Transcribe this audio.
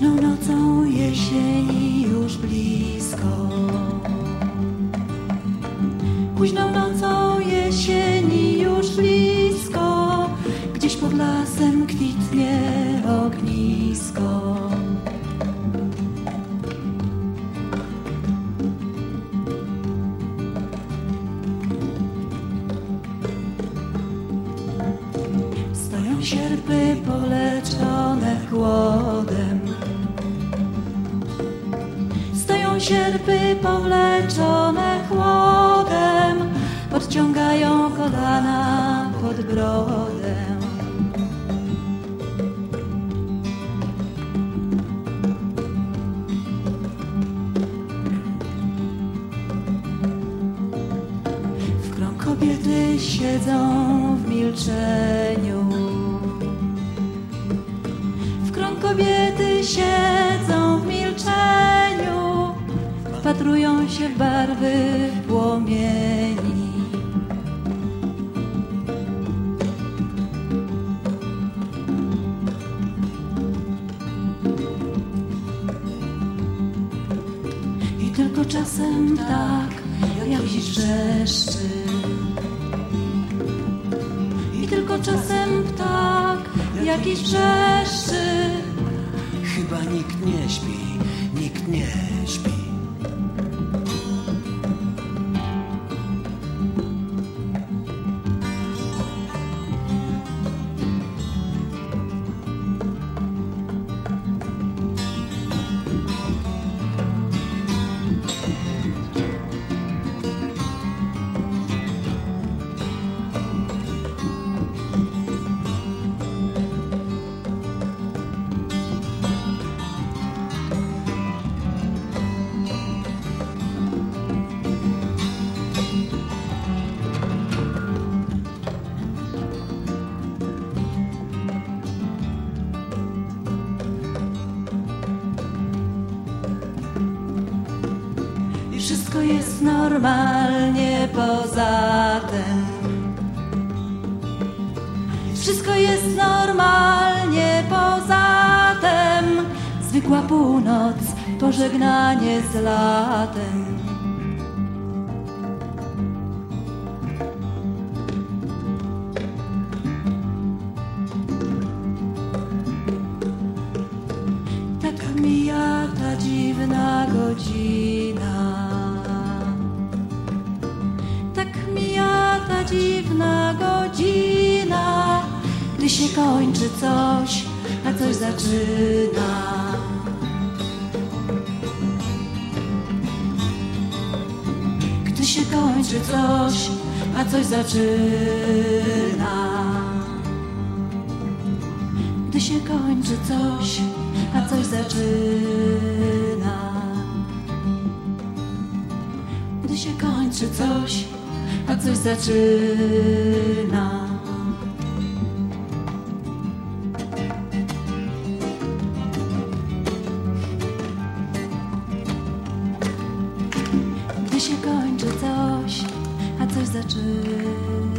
Późną nocą jesieni już blisko. Późną nocą jesieni już blisko, gdzieś pod lasem kwitnie ognisko. Stoją sierpy poleczone sierpy powleczone chłodem, podciągają kolana pod brodę. W krąg kobiety siedzą w milczeniu. W krąg kobiety siedzą wpatrują się w barwy płomieni. I tylko czasem tak jakiś wrzeszczy. I tylko czasem ptak jakiś wrzeszczy. Chyba nikt nie śpi, nikt nie śpi. Wszystko jest normalnie poza tym. Wszystko jest normalnie poza tym. Zwykła północ, pożegnanie z latem. Tak mija ta dziwna godzina. Dziwna godzina, gdy się kończy coś, a coś zaczyna. Gdy się kończy coś, a coś zaczyna. Gdy się kończy coś, a coś zaczyna. Gdy się kończy coś, a coś zaczyna.